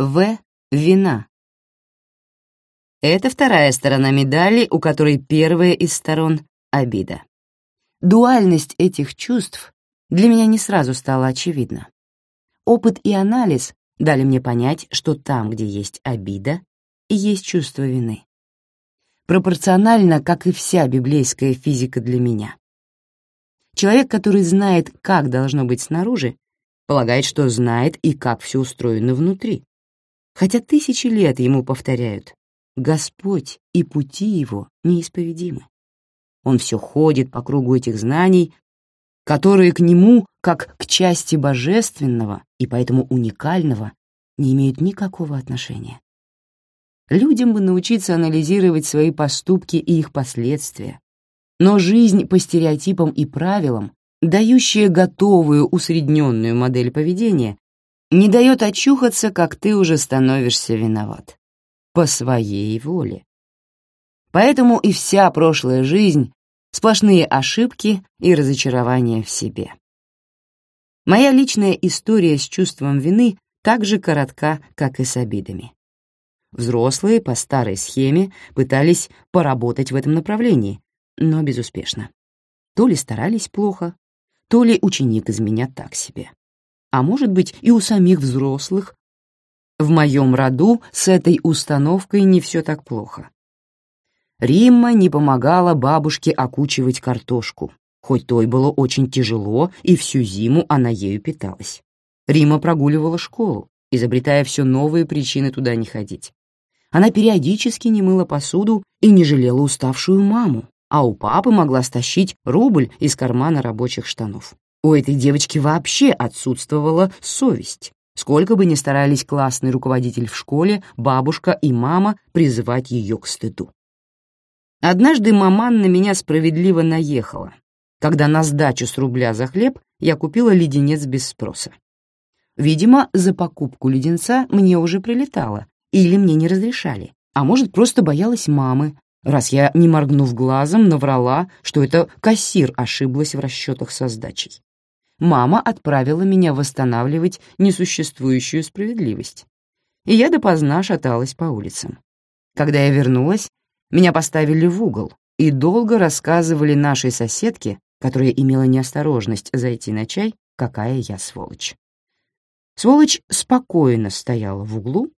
В. Вина. Это вторая сторона медали, у которой первая из сторон — обида. Дуальность этих чувств для меня не сразу стала очевидна. Опыт и анализ дали мне понять, что там, где есть обида, и есть чувство вины. Пропорционально, как и вся библейская физика для меня. Человек, который знает, как должно быть снаружи, полагает, что знает и как все устроено внутри. Хотя тысячи лет ему повторяют «Господь и пути его неисповедимы». Он все ходит по кругу этих знаний, которые к нему, как к части божественного и поэтому уникального, не имеют никакого отношения. Людям бы научиться анализировать свои поступки и их последствия. Но жизнь по стереотипам и правилам, дающая готовую усредненную модель поведения, не дает очухаться, как ты уже становишься виноват. По своей воле. Поэтому и вся прошлая жизнь — сплошные ошибки и разочарования в себе. Моя личная история с чувством вины так же коротка, как и с обидами. Взрослые по старой схеме пытались поработать в этом направлении, но безуспешно. То ли старались плохо, то ли ученик из меня так себе. А может быть, и у самих взрослых. В моем роду с этой установкой не все так плохо. Римма не помогала бабушке окучивать картошку, хоть той было очень тяжело, и всю зиму она ею питалась. Рима прогуливала школу, изобретая все новые причины туда не ходить. Она периодически не мыла посуду и не жалела уставшую маму, а у папы могла стащить рубль из кармана рабочих штанов. У этой девочки вообще отсутствовала совесть. Сколько бы ни старались классный руководитель в школе, бабушка и мама призывать ее к стыду. Однажды маман на меня справедливо наехала, когда на сдачу с рубля за хлеб я купила леденец без спроса. Видимо, за покупку леденца мне уже прилетало, или мне не разрешали, а может, просто боялась мамы, раз я, не моргнув глазом, наврала, что это кассир ошиблась в расчетах со сдачей. Мама отправила меня восстанавливать несуществующую справедливость. И я допоздна шаталась по улицам. Когда я вернулась, меня поставили в угол и долго рассказывали нашей соседке, которая имела неосторожность зайти на чай, какая я сволочь. Сволочь спокойно стояла в углу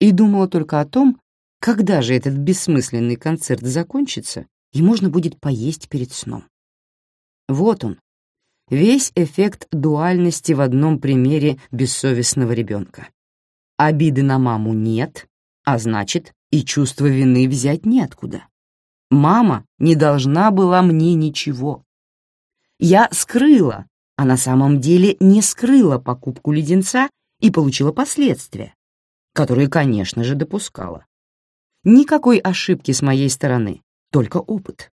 и думала только о том, когда же этот бессмысленный концерт закончится и можно будет поесть перед сном. Вот он, весь эффект дуальности в одном примере бессовестного ребенка. Обиды на маму нет, а значит, и чувство вины взять неоткуда. Мама не должна была мне ничего. Я скрыла, а на самом деле не скрыла покупку леденца и получила последствия, которые, конечно же, допускала. Никакой ошибки с моей стороны, только опыт.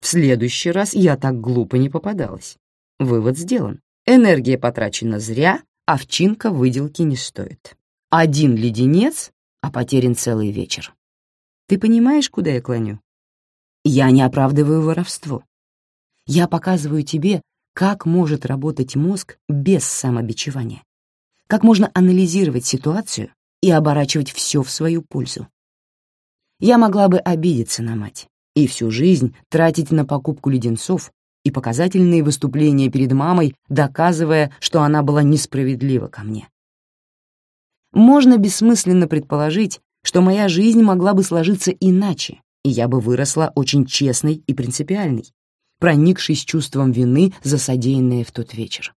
В следующий раз я так глупо не попадалась. Вывод сделан. Энергия потрачена зря, овчинка выделки не стоит. Один леденец, а потерян целый вечер. Ты понимаешь, куда я клоню? Я не оправдываю воровство. Я показываю тебе, как может работать мозг без самобичевания. Как можно анализировать ситуацию и оборачивать все в свою пользу. Я могла бы обидеться на мать и всю жизнь тратить на покупку леденцов и показательные выступления перед мамой, доказывая, что она была несправедлива ко мне. Можно бессмысленно предположить, что моя жизнь могла бы сложиться иначе, и я бы выросла очень честной и принципиальной, проникшись чувством вины за содеянное в тот вечер.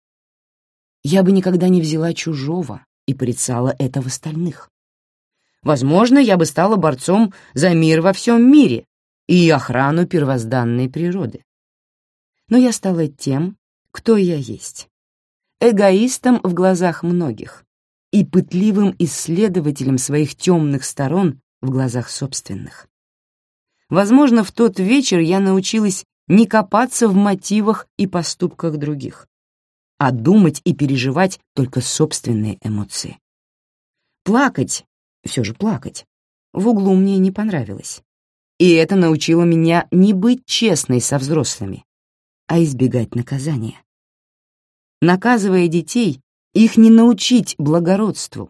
Я бы никогда не взяла чужого, и порицала это в остальных. Возможно, я бы стала борцом за мир во всем мире и охрану первозданной природы. Но я стала тем, кто я есть. Эгоистом в глазах многих и пытливым исследователем своих темных сторон в глазах собственных. Возможно, в тот вечер я научилась не копаться в мотивах и поступках других, а думать и переживать только собственные эмоции. Плакать, все же плакать, в углу мне не понравилось. И это научило меня не быть честной со взрослыми, а избегать наказания. Наказывая детей, их не научить благородству.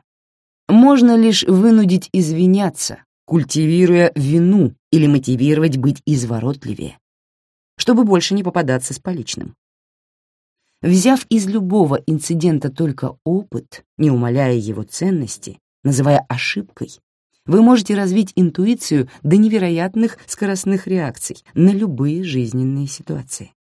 можно лишь вынудить извиняться, культивируя вину или мотивировать быть изворотливее, чтобы больше не попадаться с поличным. Взяв из любого инцидента только опыт, не умаляя его ценности, называя ошибкой, вы можете развить интуицию до невероятных скоростных реакций на любые жизненные ситуации.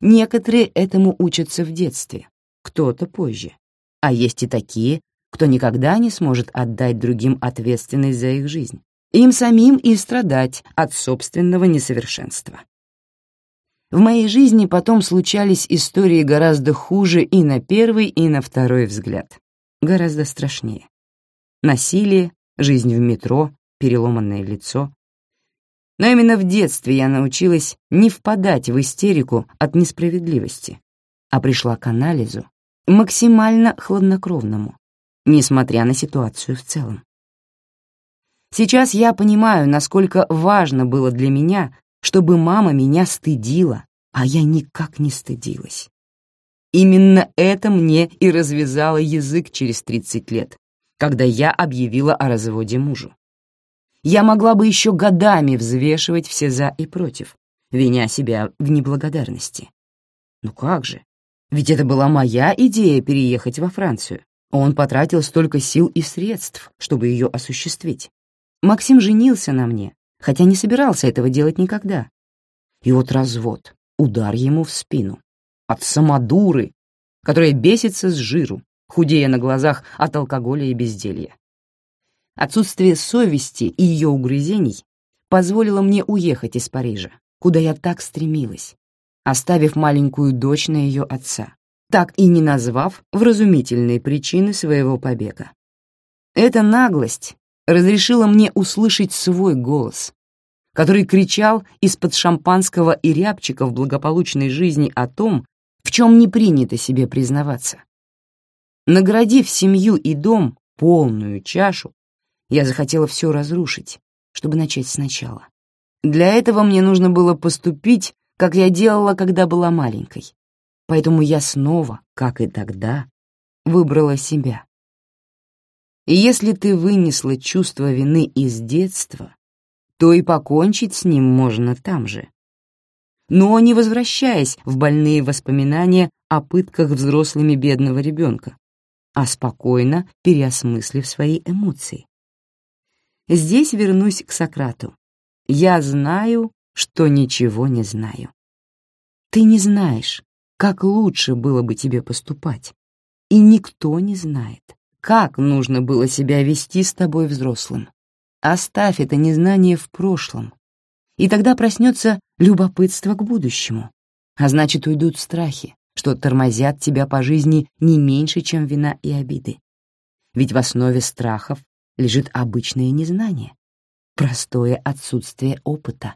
Некоторые этому учатся в детстве, кто-то позже, а есть и такие, кто никогда не сможет отдать другим ответственность за их жизнь, им самим и страдать от собственного несовершенства. В моей жизни потом случались истории гораздо хуже и на первый, и на второй взгляд, гораздо страшнее. Насилие, жизнь в метро, переломанное лицо. Но именно в детстве я научилась не впадать в истерику от несправедливости, а пришла к анализу, максимально хладнокровному, несмотря на ситуацию в целом. Сейчас я понимаю, насколько важно было для меня, чтобы мама меня стыдила, а я никак не стыдилась. Именно это мне и развязало язык через 30 лет, когда я объявила о разводе мужу. Я могла бы еще годами взвешивать все «за» и «против», виня себя в неблагодарности. Ну как же? Ведь это была моя идея переехать во Францию. Он потратил столько сил и средств, чтобы ее осуществить. Максим женился на мне, хотя не собирался этого делать никогда. И вот развод, удар ему в спину. От самодуры, которая бесится с жиру, худея на глазах от алкоголя и безделья. Отсутствие совести и ее угрызений позволило мне уехать из Парижа, куда я так стремилась, оставив маленькую дочь на ее отца, так и не назвав вразумительные причины своего побега. Эта наглость разрешила мне услышать свой голос, который кричал из-под шампанского и рябчика в благополучной жизни о том, в чем не принято себе признаваться. Наградив семью и дом полную чашу, я захотела все разрушить, чтобы начать сначала. Для этого мне нужно было поступить, как я делала, когда была маленькой. Поэтому я снова, как и тогда, выбрала себя. И если ты вынесла чувство вины из детства, то и покончить с ним можно там же. Но не возвращаясь в больные воспоминания о пытках взрослыми бедного ребенка, а спокойно переосмыслив свои эмоции. Здесь вернусь к Сократу. Я знаю, что ничего не знаю. Ты не знаешь, как лучше было бы тебе поступать, и никто не знает, как нужно было себя вести с тобой взрослым. Оставь это незнание в прошлом, и тогда проснется любопытство к будущему, а значит, уйдут страхи, что тормозят тебя по жизни не меньше, чем вина и обиды. Ведь в основе страхов лежит обычное незнание, простое отсутствие опыта.